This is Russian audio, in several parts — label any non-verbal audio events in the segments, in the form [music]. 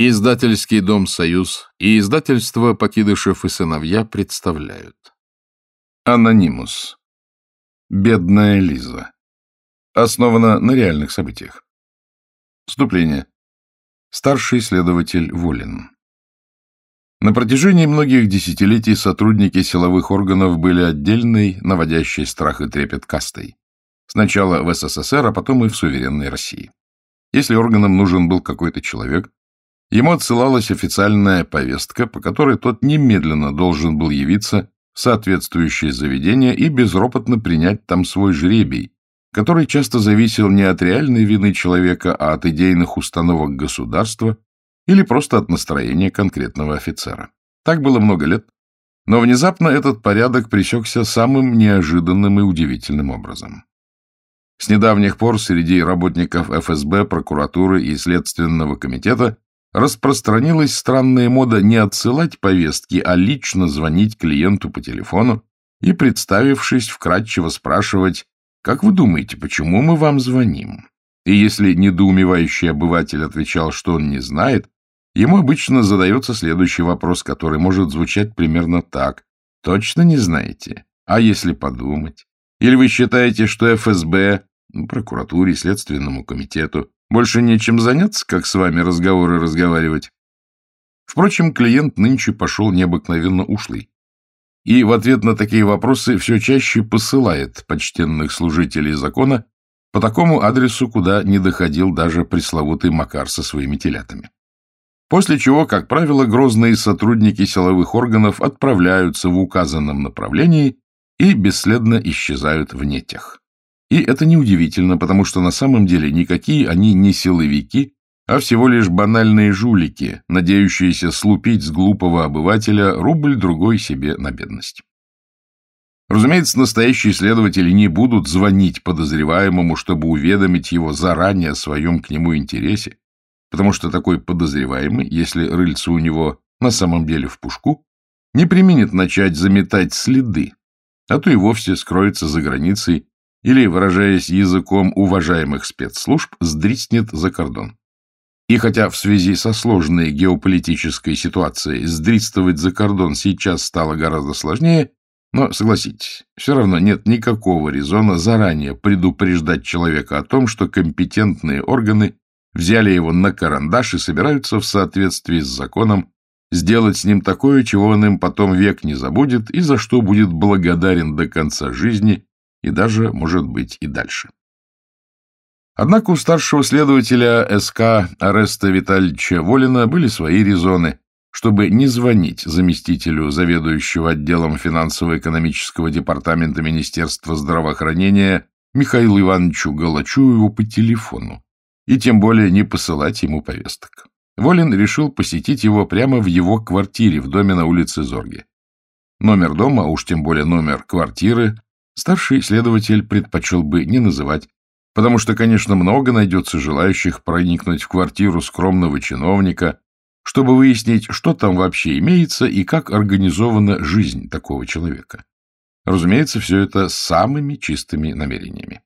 Издательский дом «Союз» и издательство «Покидышев и сыновья» представляют. Анонимус. Бедная Лиза. Основано на реальных событиях. Вступление. Старший следователь Волин. На протяжении многих десятилетий сотрудники силовых органов были отдельной, наводящей страх и трепет кастой. Сначала в СССР, а потом и в суверенной России. Если органам нужен был какой-то человек, Ему отсылалась официальная повестка, по которой тот немедленно должен был явиться в соответствующее заведение и безропотно принять там свой жребий, который часто зависел не от реальной вины человека, а от идейных установок государства или просто от настроения конкретного офицера. Так было много лет, но внезапно этот порядок пресекся самым неожиданным и удивительным образом. С недавних пор среди работников ФСБ, прокуратуры и Следственного комитета распространилась странная мода не отсылать повестки, а лично звонить клиенту по телефону и, представившись, вкратчиво спрашивать, «Как вы думаете, почему мы вам звоним?» И если недоумевающий обыватель отвечал, что он не знает, ему обычно задается следующий вопрос, который может звучать примерно так. «Точно не знаете? А если подумать? Или вы считаете, что ФСБ, ну, прокуратуре, Следственному комитету больше нечем заняться, как с вами разговоры разговаривать. Впрочем, клиент нынче пошел необыкновенно ушлый. И в ответ на такие вопросы все чаще посылает почтенных служителей закона по такому адресу, куда не доходил даже пресловутый Макар со своими телятами. После чего, как правило, грозные сотрудники силовых органов отправляются в указанном направлении и бесследно исчезают в нетях. И это неудивительно, потому что на самом деле никакие они не силовики, а всего лишь банальные жулики, надеющиеся слупить с глупого обывателя рубль-другой себе на бедность. Разумеется, настоящие следователи не будут звонить подозреваемому, чтобы уведомить его заранее о своем к нему интересе, потому что такой подозреваемый, если рыльце у него на самом деле в пушку, не применит начать заметать следы, а то и вовсе скроется за границей или, выражаясь языком уважаемых спецслужб, сдриснет за кордон. И хотя в связи со сложной геополитической ситуацией сдристывать за кордон сейчас стало гораздо сложнее, но, согласитесь, все равно нет никакого резона заранее предупреждать человека о том, что компетентные органы взяли его на карандаш и собираются в соответствии с законом сделать с ним такое, чего он им потом век не забудет и за что будет благодарен до конца жизни и даже, может быть, и дальше. Однако у старшего следователя СК Ареста Витальевича Волина были свои резоны, чтобы не звонить заместителю заведующего отделом финансово-экономического департамента Министерства здравоохранения Михаилу Ивановичу Галачуеву по телефону, и тем более не посылать ему повесток. Волин решил посетить его прямо в его квартире в доме на улице Зорге. Номер дома, уж тем более номер квартиры, старший следователь предпочел бы не называть, потому что, конечно, много найдется желающих проникнуть в квартиру скромного чиновника, чтобы выяснить, что там вообще имеется и как организована жизнь такого человека. Разумеется, все это с самыми чистыми намерениями.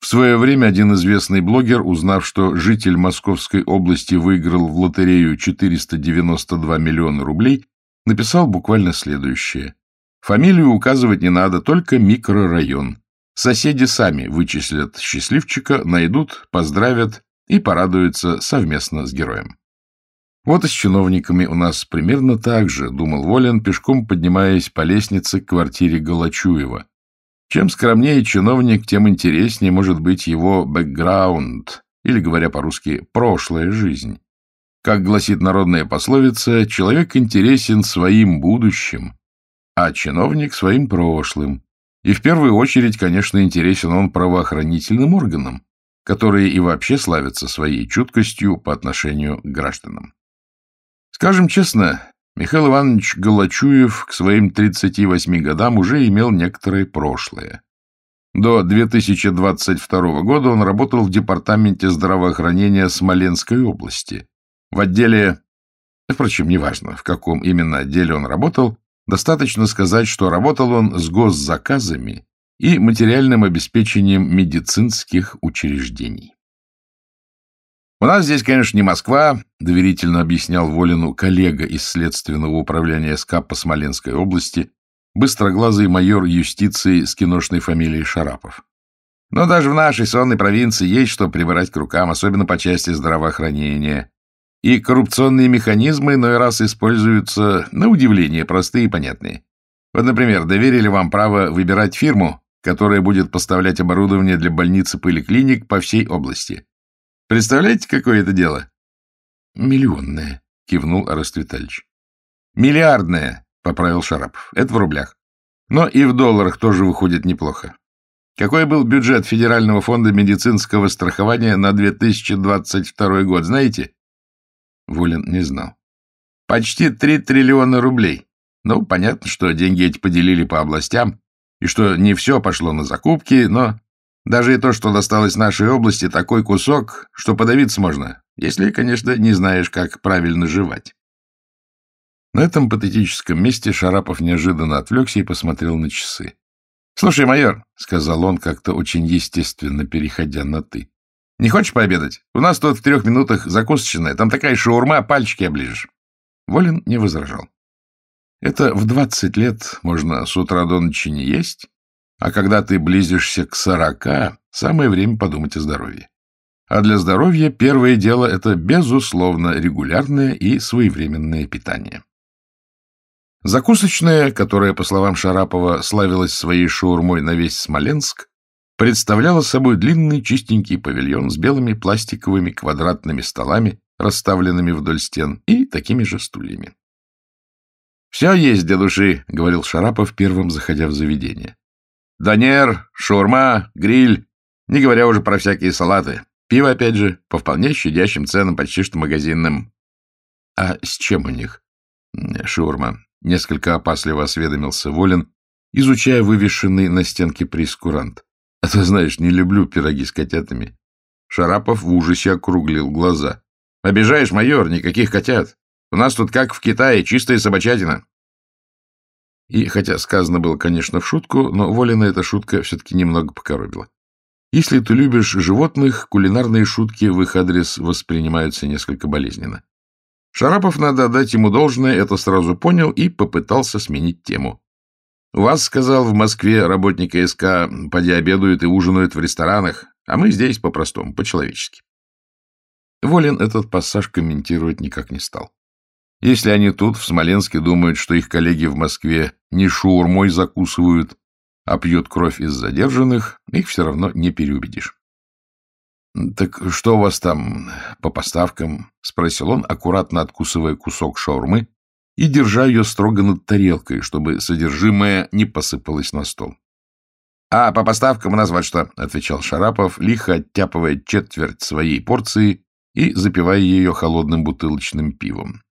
В свое время один известный блогер, узнав, что житель Московской области выиграл в лотерею 492 миллиона рублей, написал буквально следующее. Фамилию указывать не надо, только микрорайон. Соседи сами вычислят счастливчика, найдут, поздравят и порадуются совместно с героем. Вот и с чиновниками у нас примерно так же, думал Волин, пешком поднимаясь по лестнице к квартире Галачуева. Чем скромнее чиновник, тем интереснее может быть его бэкграунд, или, говоря по-русски, прошлая жизнь. Как гласит народная пословица, человек интересен своим будущим, а чиновник своим прошлым. И в первую очередь, конечно, интересен он правоохранительным органам, которые и вообще славятся своей чуткостью по отношению к гражданам. Скажем честно, Михаил Иванович Галачуев к своим 38 годам уже имел некоторое прошлое. До 2022 года он работал в Департаменте здравоохранения Смоленской области, в отделе, впрочем, неважно, в каком именно отделе он работал, Достаточно сказать, что работал он с госзаказами и материальным обеспечением медицинских учреждений. У нас здесь, конечно, не Москва, доверительно объяснял Волину коллега из Следственного управления СК по Смоленской области, быстроглазый майор юстиции с киношной фамилией Шарапов. Но даже в нашей сонной провинции есть что прибирать к рукам, особенно по части здравоохранения. И коррупционные механизмы иной раз используются, на удивление, простые и понятные. Вот, например, доверили вам право выбирать фирму, которая будет поставлять оборудование для больниц и поликлиник по всей области. Представляете, какое это дело? Миллионное, кивнул Арест Витальевич. Миллиардное, поправил Шарапов. Это в рублях. Но и в долларах тоже выходит неплохо. Какой был бюджет Федерального фонда медицинского страхования на 2022 год, знаете? Волин не знал. Почти 3 триллиона рублей. Ну, понятно, что деньги эти поделили по областям, и что не все пошло на закупки, но даже и то, что досталось нашей области, такой кусок, что подавиться можно, если, конечно, не знаешь, как правильно жевать. На этом патетическом месте Шарапов неожиданно отвлекся и посмотрел на часы. — Слушай, майор, — сказал он, как-то очень естественно переходя на «ты», — не хочешь пообедать? У нас тут в трех минутах закусочная, там такая шаурма, пальчики оближешь. Волин не возражал. Это в двадцать лет можно с утра до ночи не есть, а когда ты близишься к сорока, самое время подумать о здоровье. А для здоровья первое дело – это, безусловно, регулярное и своевременное питание. Закусочная, которая, по словам Шарапова, славилась своей шаурмой на весь Смоленск, представляла собой длинный чистенький павильон с белыми пластиковыми квадратными столами, расставленными вдоль стен, и такими же стульями. «Все есть для души», — говорил Шарапов, первым заходя в заведение. Донер, шаурма, гриль, не говоря уже про всякие салаты. Пиво, опять же, по вполне щадящим ценам, почти что магазинным. А с чем у них? Шаурма. Несколько опасливо осведомился Волин, изучая вывешенный на стенке прескурант. А ты знаешь, не люблю пироги с котятами. Шарапов в ужасе округлил глаза. Обижаешь, майор, никаких котят. У нас тут, как в Китае, чистая собачатина. И хотя сказано было, конечно, в шутку, но Волина эта шутка все-таки немного покоробила. Если ты любишь животных, кулинарные шутки в их адрес воспринимаются несколько болезненно. Шарапов, надо отдать ему должное, это сразу понял и попытался сменить тему. «У вас, — сказал, — в Москве работники СК поди обедают и ужинают в ресторанах, а мы здесь по-простому, по-человечески». Волин этот пассаж комментировать никак не стал. Если они тут, в Смоленске, думают, что их коллеги в Москве не шаурмой закусывают, а пьют кровь из задержанных, их все равно не переубедишь. — Так что у вас там по поставкам? — спросил он, аккуратно откусывая кусок шаурмы и держа ее строго над тарелкой, чтобы содержимое не посыпалось на стол. — А по поставкам вот что, — отвечал Шарапов, лихо оттяпывая четверть своей порции и запивая ее холодным бутылочным пивом.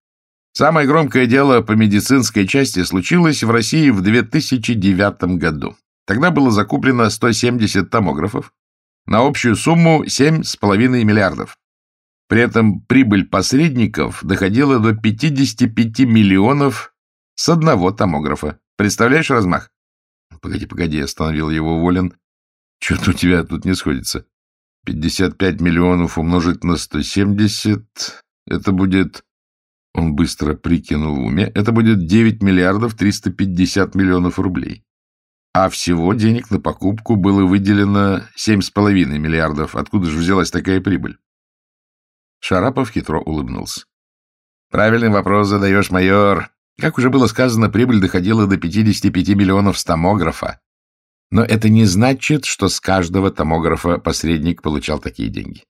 Самое громкое дело по медицинской части случилось в России в 2009 году. Тогда было закуплено 170 томографов на общую сумму 7,5 миллиардов. При этом прибыль посредников доходила до 55 миллионов с одного томографа. Представляешь размах? Погоди, погоди, остановил его Волин. Что-то у тебя тут не сходится. 55 миллионов умножить на 170, это будет он быстро прикинул в уме. Это будет 9 миллиардов 350 миллионов рублей. А всего денег на покупку было выделено 7,5 миллиардов. Откуда же взялась такая прибыль? Шарапов хитро улыбнулся. Правильный вопрос задаешь, майор. Как уже было сказано, прибыль доходила до 55 миллионов с томографа. Но это не значит, что с каждого томографа посредник получал такие деньги.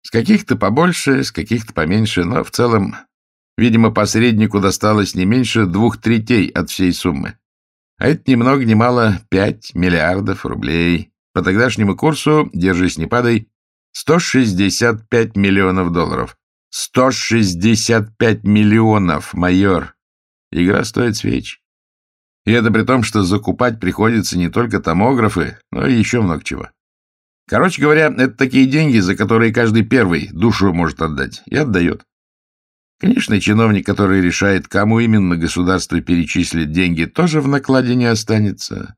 С каких-то побольше, с каких-то поменьше, но в целом Видимо, посреднику досталось не меньше двух третей от всей суммы. А это ни много ни мало пять миллиардов рублей. По тогдашнему курсу, держись, не падай, 165 миллионов долларов. 165 миллионов, майор. Игра стоит свеч. И это при том, что закупать приходится не только томографы, но и еще много чего. Короче говоря, это такие деньги, за которые каждый первый душу может отдать. И отдает. Конечно, чиновник, который решает, кому именно государство перечислит деньги, тоже в накладе не останется.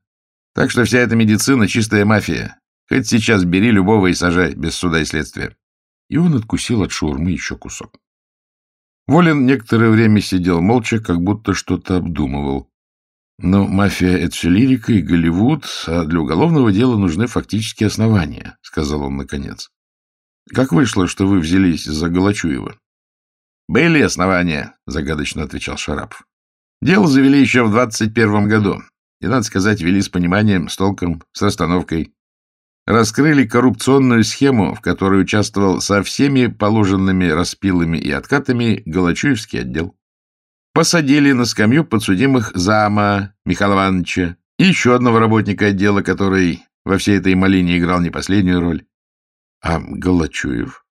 Так что вся эта медицина — чистая мафия. Хоть сейчас бери любого и сажай, без суда и следствия. и он откусил от шаурмы еще кусок. Волин некоторое время сидел молча, как будто что-то обдумывал. Но мафия — это все лирика и Голливуд, а для уголовного дела нужны фактические основания, — сказал он наконец. — Как вышло, что вы взялись за Галачуева? — Были основания, — загадочно отвечал Шарапов. Дело завели еще в двадцать первом году. И, надо сказать, вели с пониманием, с толком, с расстановкой. Раскрыли коррупционную схему, в которой участвовал со всеми положенными распилами и откатами Галачуевский отдел посадили на скамью подсудимых зама Михаила Ивановича и еще одного работника отдела, который во всей этой малине играл не последнюю роль. А Галачуев?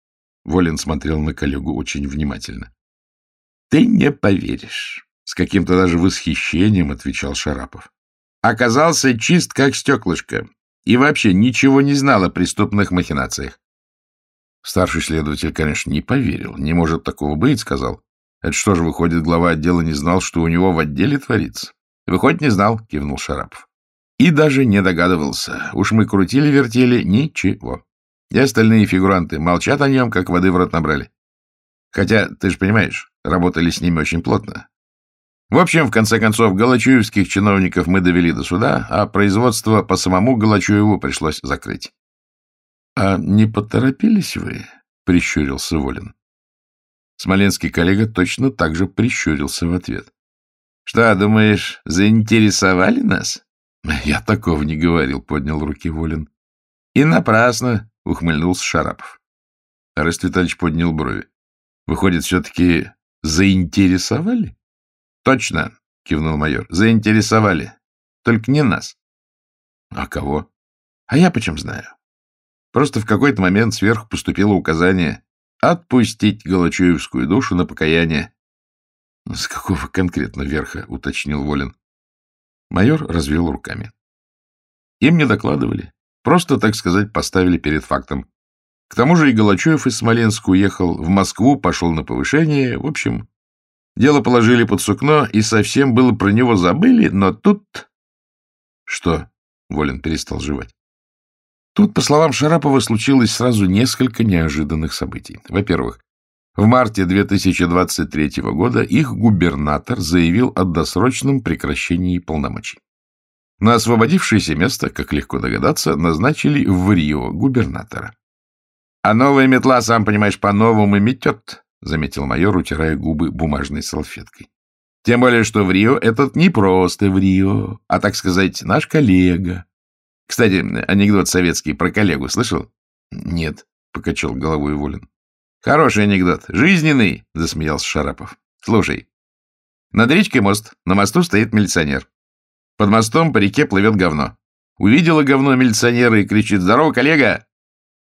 Волин смотрел на коллегу очень внимательно. — Ты не поверишь, — с каким-то даже восхищением отвечал Шарапов. Оказался чист, как стеклышко, и вообще ничего не знал о преступных махинациях. Старший следователь, конечно, не поверил. Не может такого быть, сказал. Это что же, выходит, глава отдела не знал, что у него в отделе творится? Выходит, не знал, кивнул Шарапов. И даже не догадывался. Уж мы крутили-вертели, ничего. И остальные фигуранты молчат о нем, как воды в рот набрали. Хотя, ты же понимаешь, работали с ними очень плотно. В общем, в конце концов, галачуевских чиновников мы довели до суда, а производство по самому Галачуеву пришлось закрыть. — А не поторопились вы? — прищурился Волин. Смоленский коллега точно так же прищурился в ответ. — Что, думаешь, заинтересовали нас? — Я такого не говорил, — поднял руки Волин. — И напрасно, — ухмыльнулся Шарапов. Арест Витальевич поднял брови. — Выходит, все-таки заинтересовали? — Точно, — кивнул майор, — заинтересовали. Только не нас. — А кого? — А я почем знаю. Просто в какой-то момент сверху поступило указание Отпустить Галачуевскую душу на покаяние. — С какого конкретно верха? — уточнил Волин. Майор развел руками. Им не докладывали. Просто, так сказать, поставили перед фактом. К тому же и Галачуев из Смоленска уехал в Москву, пошел на повышение. В общем, дело положили под сукно, и совсем было про него забыли, но тут... Что? Волин перестал жевать. Тут, по словам Шарапова, случилось сразу несколько неожиданных событий. Во-первых, в марте 2023 года их губернатор заявил о досрочном прекращении полномочий. На освободившееся место, как легко догадаться, назначили в Рио губернатора. — А новая метла, сам понимаешь, по-новому метет, — заметил майор, утирая губы бумажной салфеткой. — Тем более, что в Рио этот не просто в Рио, а, так сказать, наш коллега, кстати, анекдот советский про коллегу слышал? — Нет, — покачал головой Волин. — Хороший анекдот. Жизненный, — засмеялся Шарапов. — Слушай. Над речкой мост. На мосту стоит милиционер. Под мостом по реке плывет говно. Увидела говно милиционера и кричит «Здорово, коллега!»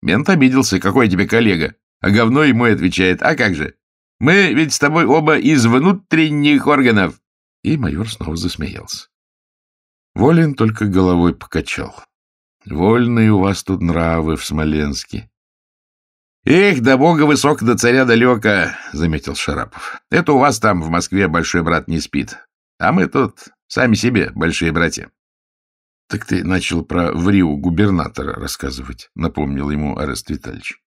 Мент обиделся. «Какой тебе коллега?» А говно ему отвечает «А как же? Мы ведь с тобой оба из внутренних органов!» И майор снова засмеялся. Волин только головой покачал. Вольные у вас тут нравы в Смоленске. — Эх, до бога высоко, до царя далеко, — заметил Шарапов. — Это у вас там в Москве большой брат не спит. А мы тут сами себе большие братья. — Так ты начал про Вриу губернатора рассказывать, — напомнил ему Арест Витальевич. —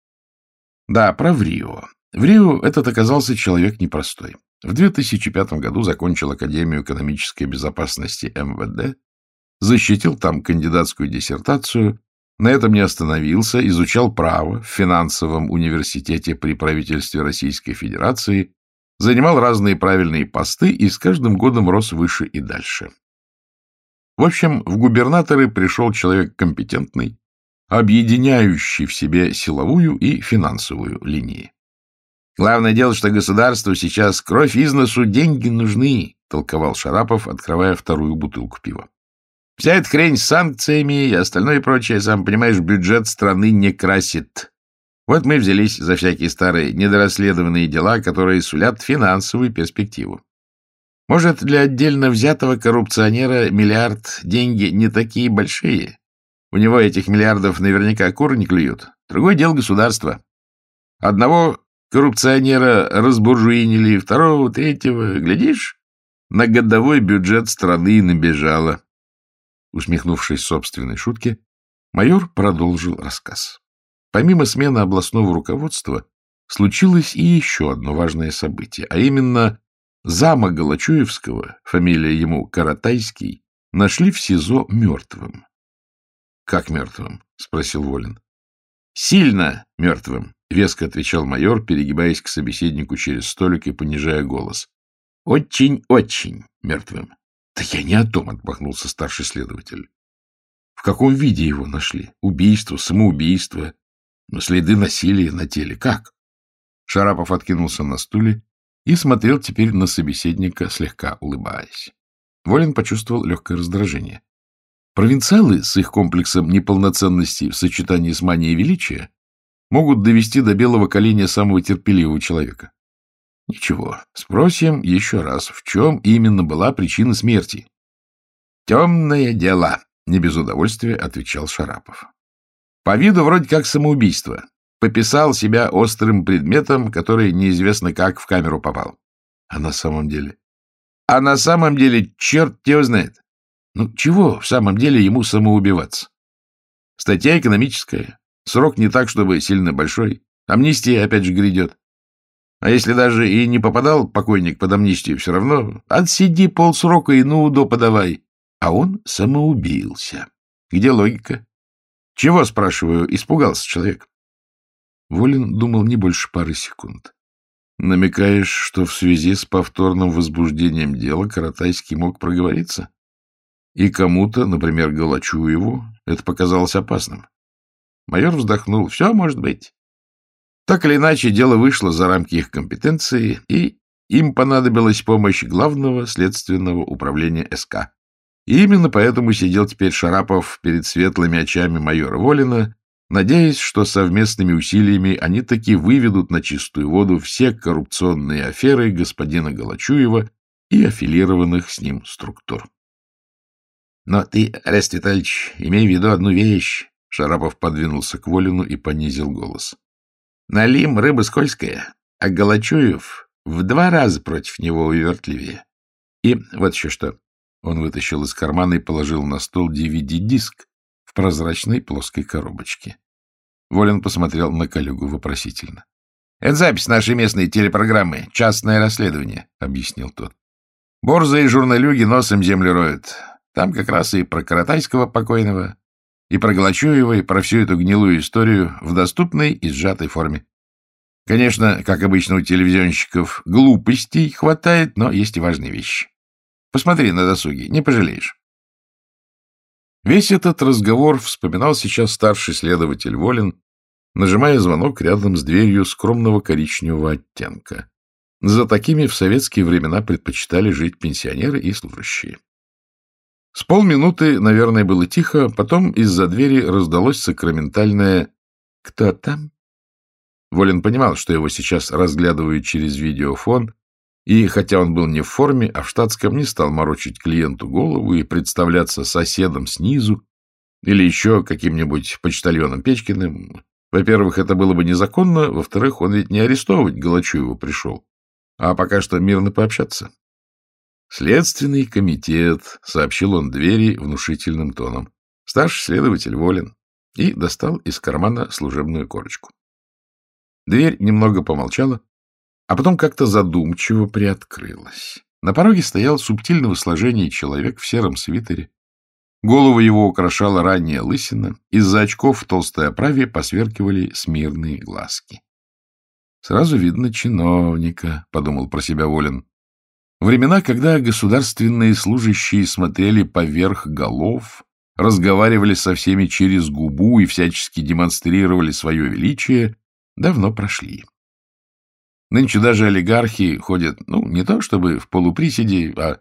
Да, про. В этот оказался человек непростой. В 2005 году закончил Академию экономической безопасности МВД, защитил там кандидатскую диссертацию, на этом не остановился, изучал право в финансовом университете при правительстве Российской Федерации, занимал разные правильные посты и с каждым годом рос выше и дальше. В общем, в губернаторы пришел человек компетентный, объединяющий в себе силовую и финансовую линии. Главное дело, что государству сейчас кровь из носу, деньги нужны, толковал Шарапов, открывая вторую бутылку пива. Вся эта хрень с санкциями и остальное прочее, сам понимаешь, бюджет страны не красит. Вот мы взялись за всякие старые недорасследованные дела, которые сулят финансовую перспективу. Может, для отдельно взятого коррупционера миллиард деньги не такие большие? У него этих миллиардов наверняка куры не клюют. Другое дело государства. Одного коррупционера разбуржуинили, второго, третьего. Глядишь, на годовой бюджет страны набежало. Усмехнувшись собственной шутке, майор продолжил рассказ. Помимо смены областного руководства, случилось и еще одно важное событие, а именно зама Галачуевского, фамилия ему Каратайский, нашли в СИЗО мертвым. — Как мертвым? — спросил Волин. — Сильно мертвым, — веско отвечал майор, перегибаясь к собеседнику через столик и понижая голос. — Очень-очень мертвым. — Да я не о том, — отмахнулся старший следователь. — В каком виде его нашли? Убийство, самоубийство, следы насилия на теле. Как? Шарапов откинулся на стуле и смотрел теперь на собеседника, слегка улыбаясь. Волин почувствовал легкое раздражение. Провинциалы с их комплексом неполноценности в сочетании с манией величия могут довести до белого коленя самого терпеливого человека. Ничего, спросим еще раз, в чем именно была причина смерти? — Темное дело, — не без удовольствия отвечал Шарапов. По виду вроде как самоубийство. Пописал себя острым предметом, который неизвестно как в камеру попал. А на самом деле? А на самом деле черт его знает. Ну, чего в самом деле ему самоубиваться? Статья экономическая. Срок не так, чтобы сильно большой. Амнистия опять же грядет. А если даже и не попадал покойник под амнистию, все равно отсиди полсрока и ну удо подавай. А он самоубился. Где логика? Чего, спрашиваю, испугался человек? Волин думал не больше пары секунд. Намекаешь, что в связи с повторным возбуждением дела Каратайский мог проговориться? И кому-то, например, Галачуеву, это показалось опасным. Майор вздохнул. Все может быть. Так или иначе, дело вышло за рамки их компетенции, и им понадобилась помощь главного следственного управления СК. И именно поэтому сидел теперь Шарапов перед светлыми очами майора Волина, надеясь, что совместными усилиями они таки выведут на чистую воду все коррупционные аферы господина Галачуева и аффилированных с ним структур. Но ты, Арест Витальевич, имей в виду одну вещь. Шарапов подвинулся к Волину и понизил голос. Налим рыба скользкая, а Галачуев в два раза против него увертливее. И вот еще что. Он вытащил из кармана и положил на стол DVD-диск в прозрачной плоской коробочке. Волин посмотрел на коллегу вопросительно. — Это запись нашей местной телепрограммы «Частное расследование», — объяснил тот. Борзые журналюги носом землю роют. Там как раз и про Каратайского покойного, и про Галачуева, и про всю эту гнилую историю в доступной и сжатой форме. Конечно, как обычно у телевизионщиков, глупостей хватает, но есть и важные вещи. Посмотри на досуге, не пожалеешь. Весь этот разговор вспоминал сейчас старший следователь Волин, нажимая звонок рядом с дверью скромного коричневого оттенка. За такими в советские времена предпочитали жить пенсионеры и служащие. С полминуты, наверное, было тихо, потом из-за двери раздалось сакраментальное «Кто там?». Волин понимал, что его сейчас разглядывают через видеофон, и, хотя он был не в форме, а в штатском, не стал морочить клиенту голову и представляться соседом снизу или еще каким-нибудь почтальоном Печкиным. Во-первых, это было бы незаконно, во-вторых, он ведь не арестовывать Галачуева пришел, а пока что мирно пообщаться. «Следственный комитет», — сообщил он двери внушительным тоном. Старший следователь волен. И достал из кармана служебную корочку. Дверь немного помолчала, а потом как-то задумчиво приоткрылась. На пороге стоял субтильного сложения человек в сером свитере. Голову его украшала ранняя лысина, из-за очков в толстой оправе посверкивали смирные глазки. «Сразу видно чиновника», — подумал про себя Волин. Времена, когда государственные служащие смотрели поверх голов, разговаривали со всеми через губу и всячески демонстрировали свое величие, давно прошли. Нынче даже олигархи ходят, ну, не то чтобы в полуприседе, а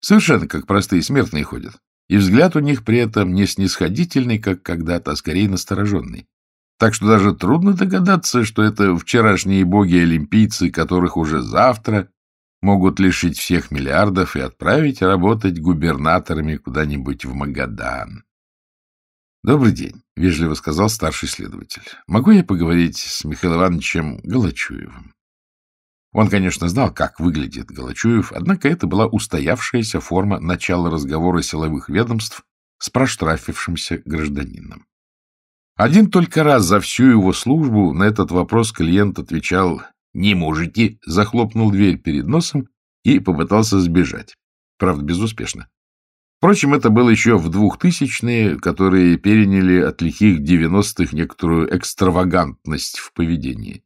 совершенно как простые смертные ходят. И взгляд у них при этом не снисходительный, как когда-то, а скорее настороженный. Так что даже трудно догадаться, что это вчерашние боги-олимпийцы, которых уже завтра могут лишить всех миллиардов и отправить работать губернаторами куда-нибудь в Магадан. — Добрый день, — вежливо сказал старший следователь. — Могу я поговорить с Михаилом Ивановичем Галачуевым? Он, конечно, знал, как выглядит Галачуев, однако это была устоявшаяся форма начала разговора силовых ведомств с проштрафившимся гражданином. Один только раз за всю его службу на этот вопрос клиент отвечал «Не можете», захлопнул дверь перед носом и попытался сбежать. Правда, безуспешно. Впрочем, это было еще в двухтысячные, которые переняли от лихих девяностых некоторую экстравагантность в поведении.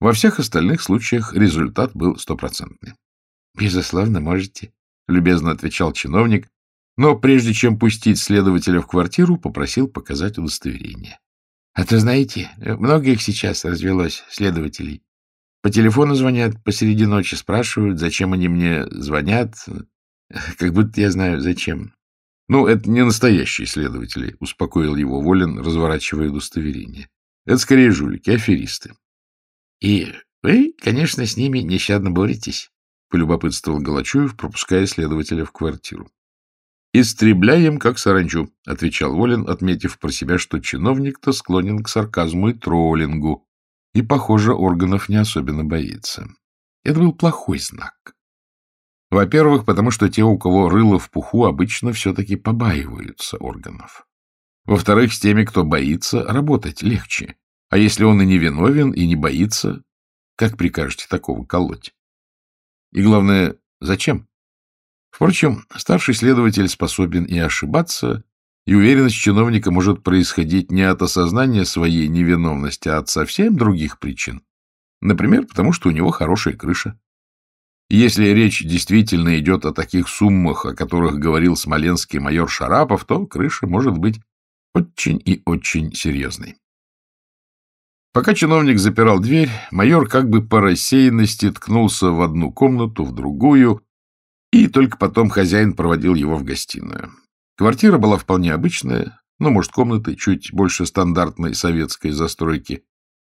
Во всех остальных случаях результат был стопроцентный. — Безусловно, можете, — любезно отвечал чиновник, но прежде чем пустить следователя в квартиру, попросил показать удостоверение. — А то, знаете, много сейчас развелось, следователей. По телефону звонят посреди ночи, спрашивают, зачем они мне звонят, как будто я знаю, зачем. — Ну, это не настоящие следователи, — успокоил его Волин, разворачивая удостоверение. — Это скорее жулики, аферисты. — И вы, конечно, с ними нещадно боретесь, — полюбопытствовал Галачуев, пропуская следователя в квартиру. — Истребляем, как саранчу, — отвечал Волин, отметив про себя, что чиновник-то склонен к сарказму и троллингу, и, похоже, органов не особенно боится. Это был плохой знак. Во-первых, потому что те, у кого рыло в пуху, обычно все-таки побаиваются органов. Во-вторых, с теми, кто боится, работать легче. А если он и не виновен, и не боится, как прикажете такого колоть? И главное, зачем? Впрочем, старший следователь способен и ошибаться, и уверенность чиновника может происходить не от осознания своей невиновности, а от совсем других причин. Например, потому что у него хорошая крыша. если речь действительно идет о таких суммах, о которых говорил смоленский майор Шарапов, то крыша может быть очень и очень серьезной. Пока чиновник запирал дверь, майор как бы по рассеянности ткнулся в одну комнату, в другую, и только потом хозяин проводил его в гостиную. Квартира была вполне обычная, ну, может, комнаты чуть больше стандартной советской застройки,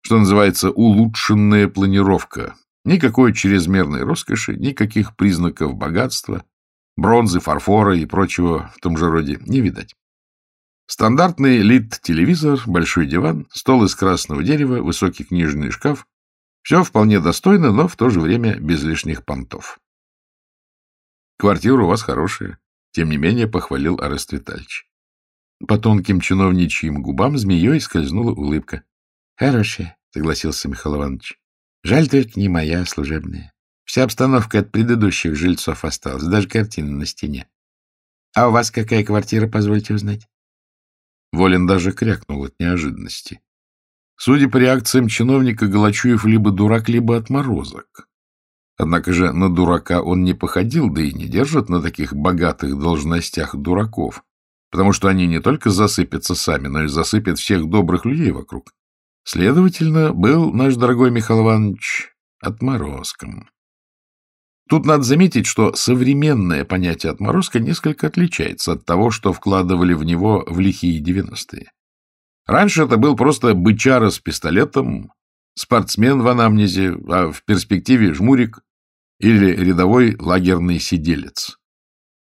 что называется улучшенная планировка. Никакой чрезмерной роскоши, никаких признаков богатства, бронзы, фарфора и прочего в том же роде не видать. Стандартный лид-телевизор, большой диван, стол из красного дерева, высокий книжный шкаф. Все вполне достойно, но в то же время без лишних понтов. Квартира у вас хорошая, тем не менее похвалил Арест Витальевич. По тонким чиновничьим губам змеей скользнула улыбка. — Хорошая, — согласился Михаил Иванович. — Жаль только не моя служебная. Вся обстановка от предыдущих жильцов осталась, даже картина на стене. — А у вас какая квартира, позвольте узнать? Волин даже крякнул от неожиданности. Судя по реакциям чиновника, Галачуев либо дурак, либо отморозок. Однако же на дурака он не походил, да и не держат на таких богатых должностях дураков, потому что они не только засыпятся сами, но и засыпят всех добрых людей вокруг. Следовательно, был наш дорогой Михаил Иванович отморозком. Тут надо заметить, что современное понятие отморозка несколько отличается от того, что вкладывали в него в лихие девяностые. Раньше это был просто бычара с пистолетом, спортсмен в анамнезе, а в перспективе жмурик или рядовой лагерный сиделец.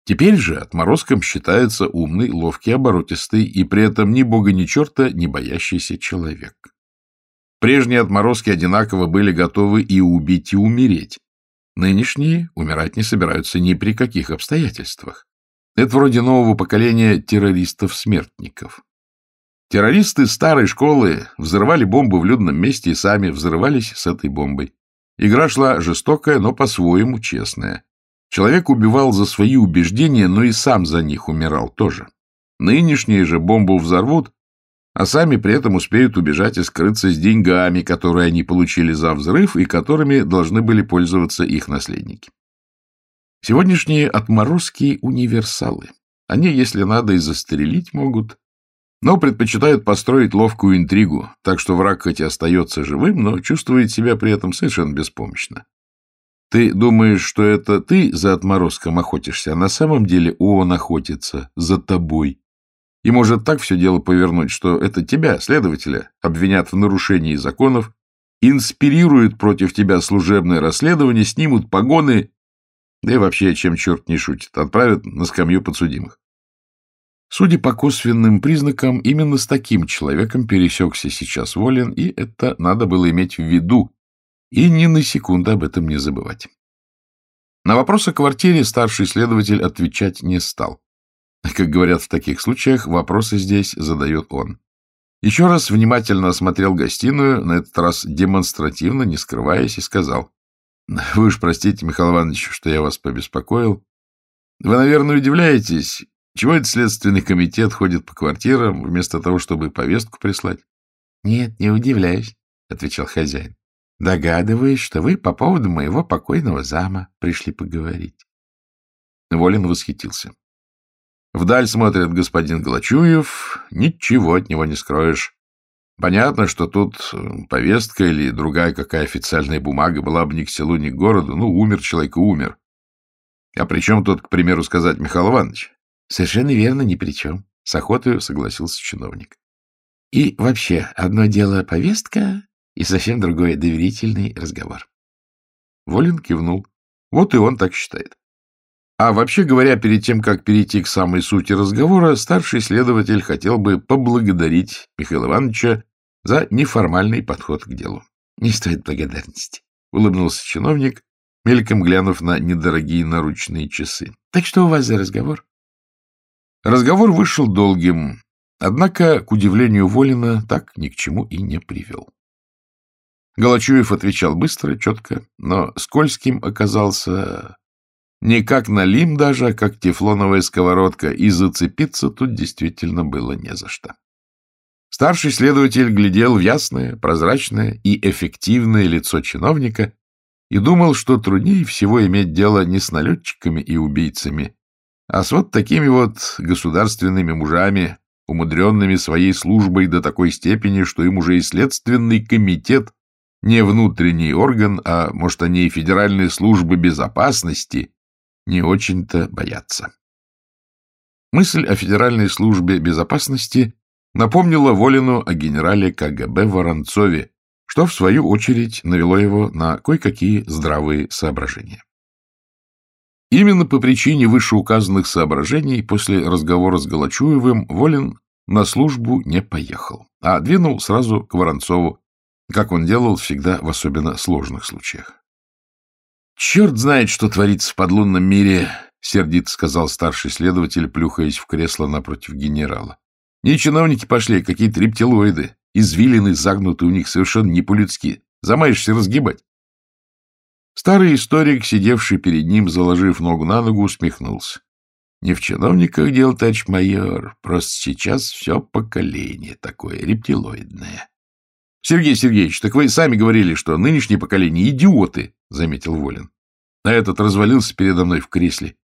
Теперь же отморозком считается умный, ловкий, оборотистый и при этом ни бога ни черта не боящийся человек. Прежние отморозки одинаково были готовы и убить, и умереть. Нынешние умирать не собираются ни при каких обстоятельствах. Это вроде нового поколения террористов-смертников. Террористы старой школы взрывали бомбы в людном месте и сами взрывались с этой бомбой. Игра шла жестокая, но по-своему честная. Человек убивал за свои убеждения, но и сам за них умирал тоже. Нынешние же бомбу взорвут, а сами при этом успеют убежать и скрыться с деньгами, которые они получили за взрыв и которыми должны были пользоваться их наследники. Сегодняшние отморозки — универсалы. Они, если надо, и застрелить могут, но предпочитают построить ловкую интригу, так что враг хоть и остается живым, но чувствует себя при этом совершенно беспомощно. Ты думаешь, что это ты за отморозком охотишься, а на самом деле он охотится за тобой. И может так все дело повернуть, что это тебя, следователя, обвинят в нарушении законов, инспирируют против тебя служебное расследование, снимут погоны, да и вообще, чем черт не шутит, отправят на скамью подсудимых. Судя по косвенным признакам, именно с таким человеком пересекся сейчас Волин, и это надо было иметь в виду, и ни на секунду об этом не забывать. На вопрос о квартире старший следователь отвечать не стал. [laughs] Как говорят в таких случаях, вопросы здесь задает он. Еще раз внимательно осмотрел гостиную, на этот раз демонстративно, не скрываясь, и сказал. — Вы уж простите, Михаил Иванович, что я вас побеспокоил. Вы, наверное, удивляетесь, чего этот следственный комитет ходит по квартирам, вместо того, чтобы повестку прислать? — Нет, не удивляюсь, — отвечал хозяин. — Догадываюсь, что вы по поводу моего покойного зама пришли поговорить. Волин восхитился. Вдаль смотрит господин Галачуев, ничего от него не скроешь. Понятно, что тут э, повестка или другая какая официальная бумага была бы ни к селу, ни к городу. Ну, умер человек умер. А при чем тут, к примеру, сказать Михаил Иванович? Совершенно верно, ни при чем. С охотой согласился чиновник. И вообще, одно дело повестка, и совсем другое доверительный разговор. Волин кивнул. Вот и он так считает. А вообще говоря, перед тем, как перейти к самой сути разговора, старший следователь хотел бы поблагодарить Михаила Ивановича за неформальный подход к делу. — Не стоит благодарности, — улыбнулся чиновник, мельком глянув на недорогие наручные часы. — Так что у вас за разговор? Разговор вышел долгим, однако, к удивлению Волина, так ни к чему и не привел. Галачуев отвечал быстро, четко, но скользким оказался не как налим даже, а как тефлоновая сковородка, и зацепиться тут действительно было не за что. Старший следователь глядел в ясное, прозрачное и эффективное лицо чиновника и думал, что труднее всего иметь дело не с налетчиками и убийцами, а с вот такими вот государственными мужами, умудренными своей службой до такой степени, что им уже и следственный комитет не внутренний орган, а, может, они и Федеральной службы безопасности не очень-то боятся. Мысль о Федеральной службе безопасности напомнила Волину о генерале КГБ Воронцове, что, в свою очередь, навело его на кое-какие здравые соображения. Именно по причине вышеуказанных соображений после разговора с Галачуевым Волин на службу не поехал, а двинул сразу к Воронцову, как он делал всегда в особенно сложных случаях. Черт знает, что творится в подлунном мире, — сердит сказал старший следователь, плюхаясь в кресло напротив генерала. Не чиновники пошли, а какие-то рептилоиды. Извилины загнуты у них совершенно не по-людски. Замаешься разгибать. Старый историк, сидевший перед ним, заложив ногу на ногу, усмехнулся. Не в чиновниках дело, тач майор, просто сейчас все поколение такое рептилоидное. — Сергей Сергеевич, так вы сами говорили, что нынешнее поколение идиоты, — заметил Волин. А этот развалился передо мной в кресле.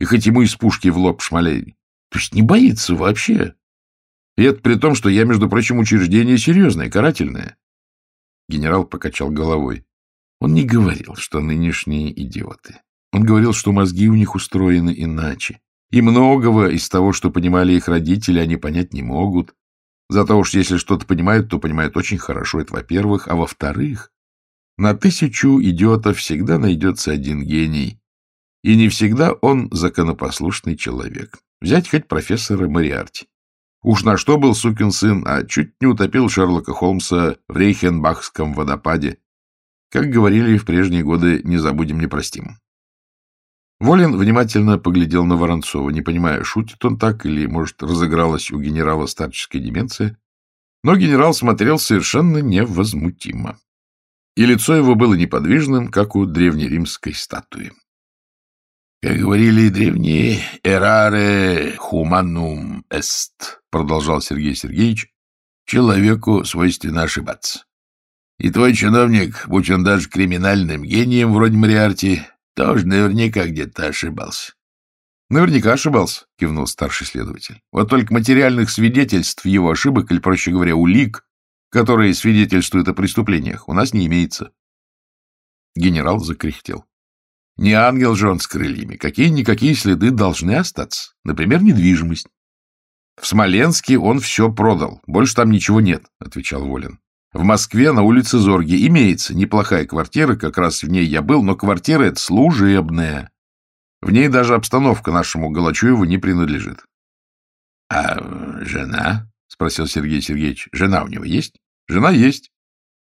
И хоть ему из пушки в лоб шмаляй. То есть не боится вообще. И это при том, что я, между прочим, учреждение серьезное, карательное. Генерал покачал головой. Он не говорил, что нынешние идиоты. Он говорил, что мозги у них устроены иначе. И многого из того, что понимали их родители, они понять не могут. Зато уж если что-то понимают, то понимают очень хорошо, это во-первых. А во-вторых, на тысячу идиотов всегда найдется один гений. И не всегда он законопослушный человек. Взять хоть профессора Мариарти. Уж на что был сукин сын, а чуть не утопил Шерлока Холмса в Рейхенбахском водопаде. Как говорили в прежние годы, не забудем, не простим. Волин внимательно поглядел на Воронцова, не понимая, шутит он так или, может, разыгралась у генерала старческая деменция. Но генерал смотрел совершенно невозмутимо. И лицо его было неподвижным, как у древнеримской статуи. Как говорили древние, «эраре хуманум эст», — продолжал Сергей Сергеевич, — «человеку свойственно ошибаться. И твой чиновник, будь он даже криминальным гением вроде Мариарти, тоже наверняка где-то ошибался. — Наверняка ошибался, — кивнул старший следователь. — Вот только материальных свидетельств его ошибок, или, проще говоря, улик, которые свидетельствуют о преступлениях, у нас не имеется. Генерал закряхтел. Не ангел же он с крыльями. Какие-никакие следы должны остаться. Например, недвижимость. В Смоленске он все продал. Больше там ничего нет, — отвечал Волин. В Москве на улице Зорги имеется неплохая квартира, как раз в ней я был, но квартира эта служебная. В ней даже обстановка нашему Галачуеву не принадлежит. — А жена? — спросил Сергей Сергеевич. — Жена у него есть? — Жена есть.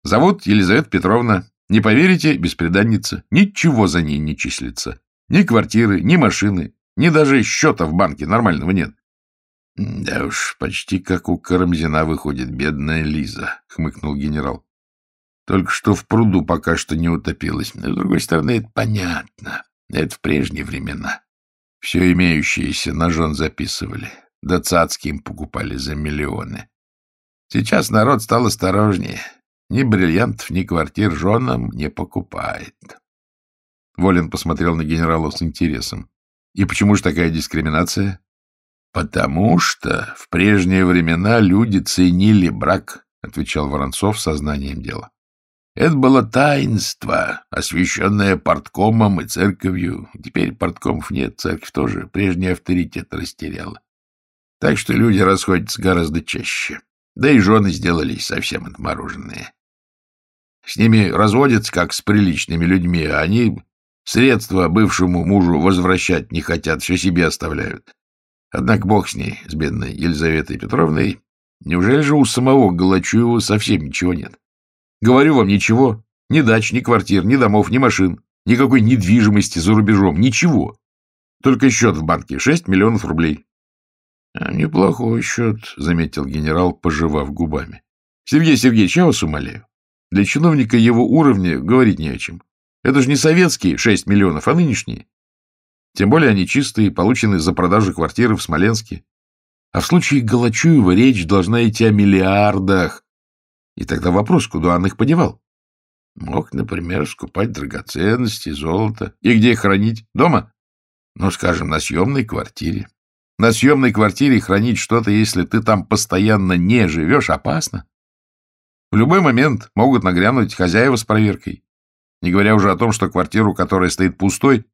Зовут Елизавета Петровна. Не поверите, беспреданница. Ничего за ней не числится. Ни квартиры, ни машины, ни даже счета в банке нормального нет. — Да уж, почти как у Карамзина выходит бедная Лиза, — хмыкнул генерал. — Только что в пруду пока что не утопилась. Но, с другой стороны, это понятно. Это в прежние времена. Все имеющееся на жен записывали. Да цацким покупали за миллионы. Сейчас народ стал осторожнее. Ни бриллиантов, ни квартир женам не покупает. Волин посмотрел на генерала с интересом. И почему же такая дискриминация? Потому что в прежние времена люди ценили брак, отвечал Воронцов сознанием дела. Это было таинство, освященное порткомом и церковью. Теперь порткомов нет, церковь тоже прежний авторитет растеряла. Так что люди расходятся гораздо чаще. Да и жены сделались совсем отмороженные. С ними разводятся, как с приличными людьми, а они средства бывшему мужу возвращать не хотят, все себе оставляют. Однако бог с ней, с бедной Елизаветой Петровной. Неужели же у самого Галачуева совсем ничего нет? Говорю вам, ничего. Ни дач, ни квартир, ни домов, ни машин, никакой недвижимости за рубежом, ничего. Только счет в банке — шесть миллионов рублей. А, — Неплохой счет, — заметил генерал, пожевав губами. — Сергей Сергеевич, я вас умоляю. Для чиновника его уровня говорить не о чем. Это же не советские шесть миллионов, а нынешние. Тем более они чистые, получены за продажу квартиры в Смоленске. А в случае Галачуева речь должна идти о миллиардах. И тогда вопрос, куда он их подевал? Мог, например, скупать драгоценности, золото. И где их хранить? Дома? Ну, скажем, на съемной квартире. На съемной квартире хранить что-то, если ты там постоянно не живешь, опасно. В любой момент могут нагрянуть хозяева с проверкой. Не говоря уже о том, что квартиру, которая стоит пустой,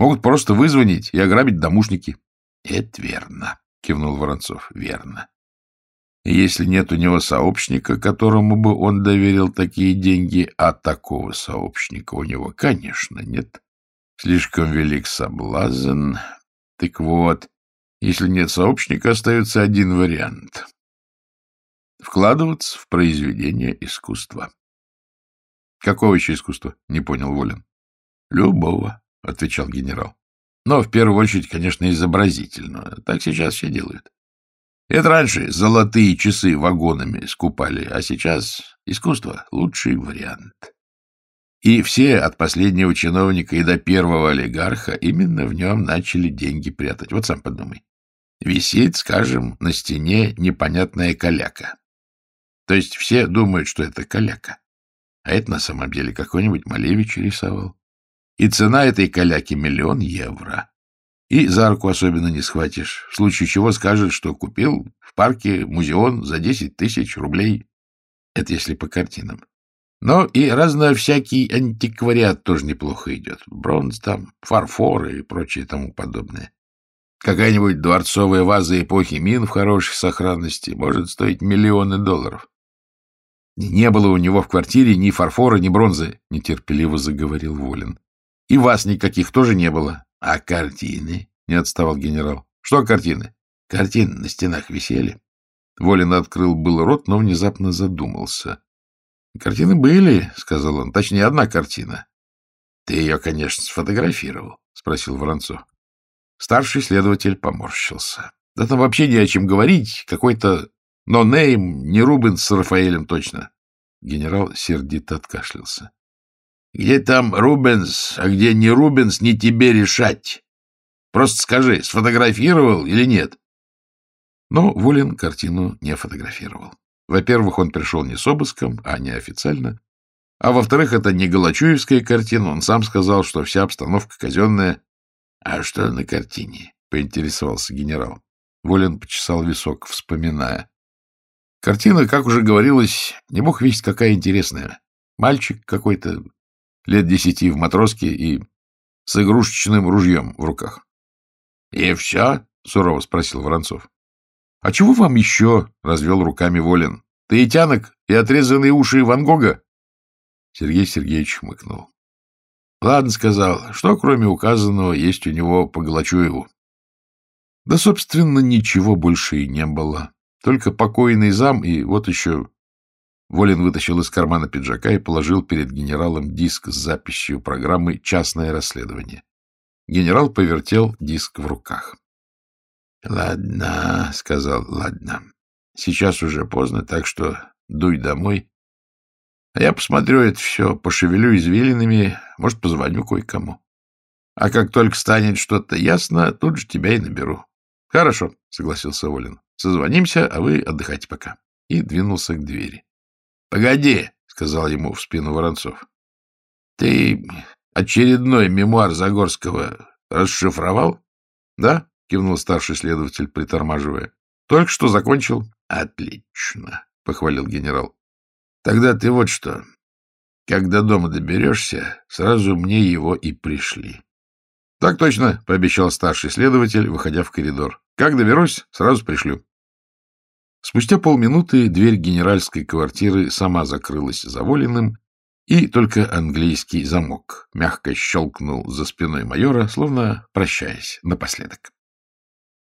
Могут просто вызвонить и ограбить домушники. — Это верно, — кивнул Воронцов. — Верно. Если нет у него сообщника, которому бы он доверил такие деньги, а такого сообщника у него, конечно, нет. Слишком велик соблазн. Так вот, если нет сообщника, остается один вариант — вкладываться в произведение искусства. — Какого еще искусства? — не понял Волин. — Любого. — отвечал генерал. — Но в первую очередь, конечно, изобразительную. Так сейчас все делают. Это раньше золотые часы вагонами скупали, а сейчас искусство — лучший вариант. И все, от последнего чиновника и до первого олигарха, именно в нем начали деньги прятать. Вот сам подумай. Висит, скажем, на стене непонятная каляка. То есть все думают, что это каляка. А это на самом деле какой-нибудь Малевич рисовал. И цена этой каляки — миллион евро. И за руку особенно не схватишь, в случае чего скажет, что купил в парке музеон за 10 тысяч рублей. Это если по картинам. Но и разно всякий антиквариат тоже неплохо идет. Бронз там, фарфор и прочее тому подобное. Какая-нибудь дворцовая ваза эпохи Мин в хорошей сохранности может стоить миллионы долларов. Не было у него в квартире ни фарфора, ни бронзы, — нетерпеливо заговорил Волин. И вас никаких тоже не было. А картины? Не отставал генерал. Что картины? Картины на стенах висели. Волин открыл был рот, но внезапно задумался. Картины были, сказал он. Точнее, одна картина. Ты ее, конечно, сфотографировал, спросил Воронцов. Старший следователь поморщился. Да там вообще не о чем говорить. Какой-то нонейм, не Рубенс с Рафаэлем точно. Генерал сердито откашлялся. Где там Рубенс, а где не Рубенс, не тебе решать. Просто скажи, сфотографировал или нет? Но Волин картину не фотографировал. Во-первых, он пришел не с обыском, а неофициально. А во-вторых, это не Галачуевская картина. Он сам сказал, что вся обстановка казенная. — А что на картине? — поинтересовался генерал. Волин почесал висок, вспоминая. Картина, как уже говорилось, не бог весть какая интересная. Мальчик какой-то, лет десяти в матроске и с игрушечным ружьем в руках. — И все? — сурово спросил Воронцов. — А чего вам еще? — развел руками Волин. — Таитянок и отрезанные уши Ван Гога? Сергей Сергеевич хмыкнул. — Ладно, — сказал, — что кроме указанного есть у него по Галачуеву? Да, собственно, ничего больше и не было. Только покойный зам и вот еще Волин вытащил из кармана пиджака и положил перед генералом диск с записью программы «Частное расследование». Генерал повертел диск в руках. — Ладно, — сказал, — ладно. Сейчас уже поздно, так что дуй домой. А я посмотрю это все, пошевелю извилинами, может, позвоню кое-кому. А как только станет что-то ясно, тут же тебя и наберу. — Хорошо, — согласился Волин. — Созвонимся, а вы отдыхайте пока. И двинулся к двери. — Погоди, — сказал ему в спину Воронцов. — Ты очередной мемуар Загорского расшифровал? — Да, — кивнул старший следователь, притормаживая. — Только что закончил. — Отлично, — похвалил генерал. — Тогда ты вот что. Когда дома доберешься, сразу мне его и пришли. — Так точно, — пообещал старший следователь, выходя в коридор. — Как доберусь, сразу пришлю. Спустя полминуты дверь генеральской квартиры сама закрылась заволенным, и только английский замок мягко щелкнул за спиной майора, словно прощаясь напоследок.